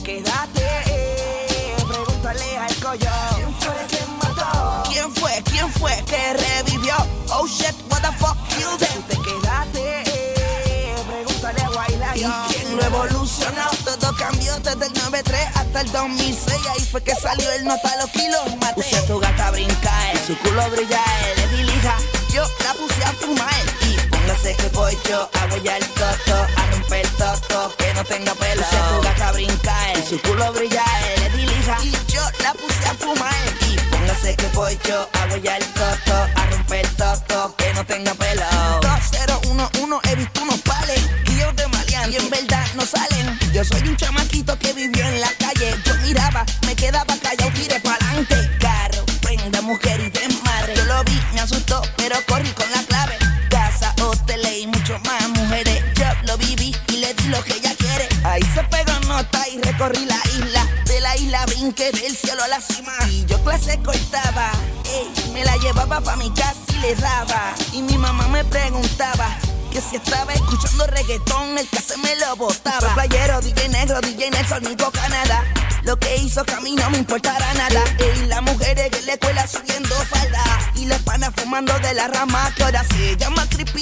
te quedaste. Pregúntale al collón. ¿Quién fue quien mató? ¿Quién fue? ¿Quién fue que revivió? Oh shit, what the fuck you did? Te quedaste. Pregúntale a Guayla. ¿Y quién lo evolucionó? Todo cambió desde el 93 hasta el 2006. Ahí fue que salió el nota los kilos. Mate. A tu gata brincar, su culo brilla, él es dilija. Yo la puse a fumar y póngase que voy yo a huellar el toto, a romper el toto, que no tenga pelo. A tu gata brincar, su culo brilla, él es dilija. Y yo la puse a fumar y póngase que voy yo a huellar el toto, a romper el toto, que no tenga pelo. 2011 he visto unos pales, guíos de maleante y en verdad no salen. Yo soy un chamaquito que vivió en la calle, yo miraba, me quedaba callado, tiré pa'lante. Carro, prenda, mujer y desmadre. Yo lo vi, me asustó, pero corrí con la recorrí la isla. De la isla brinqué del cielo a la cima. Y yo clase cortaba, me la llevaba pa' mi casa y le daba. Y mi mamá me preguntaba. Que si estaba escuchando reggaetón, el que me lo botaba. Soy playero, DJ negro, DJ Nelson, Nico Canadá. Lo que hizo que a mí no me importara nada. Y las mujeres en la escuela subiendo falda. Y las panas fumando de la rama que ahora se llama creepy,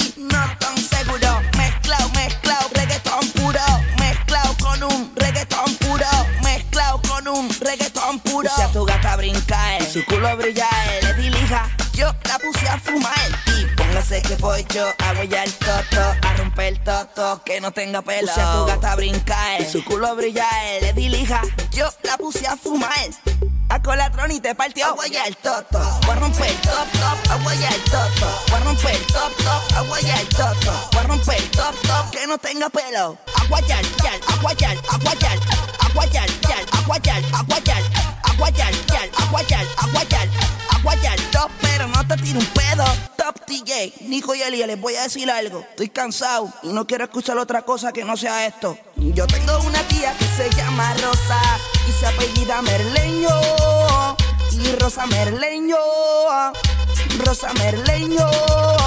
puro. Puse a tu gata a brincar, su culo brilla, él es dilija. Yo la puse a fumar y póngase que voy yo a huellar el toto, a romper el toto, que no tenga pelo. Puse a tu gata a brincar, su culo brilla, él es dilija. Yo la puse a fumar. A Colatron y te partió a huellar el toto. Voy a romper el top top, a huellar el toto. Voy a romper el top top, a huellar el toto. Voy a romper el top top, que no tenga pelo. A guayar, yal, a guayar, a guayar, a guayar, yal, a guayar, a guayar, a guayar, yal, a guayar, a guayar, a guayar, top, pero no te tiro un pedo. Top DJ, Nico y Elia, les voy a decir algo. Estoy cansado y no quiero escuchar otra cosa que no sea esto. Yo tengo una tía que se llama Rosa y se apellida Merleño. Y Rosa Merleño, Rosa Merleño.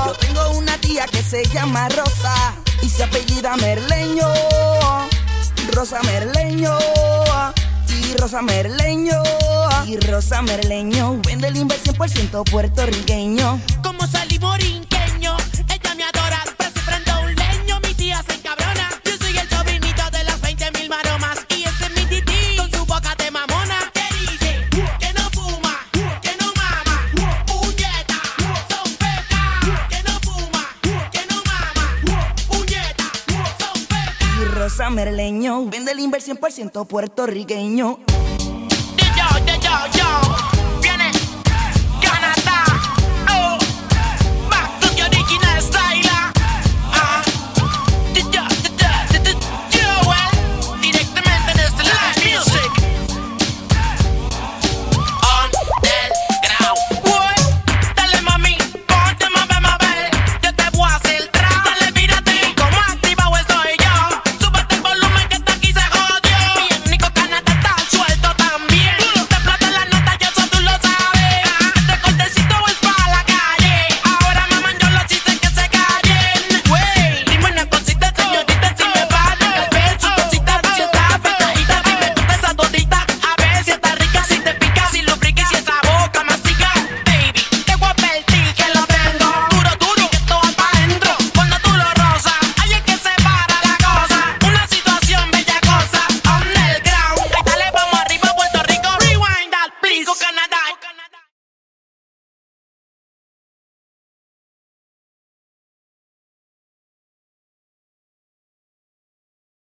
Yo tengo una tía que se llama Rosa y se apellida Merleño. Rosa Merleño. Y Rosa Merleño, y Rosa Merleño, vende el inversión por ciento puertorriqueño. Como salí vende el por ciento puertorriqueño. Yo, yo, yo, yo,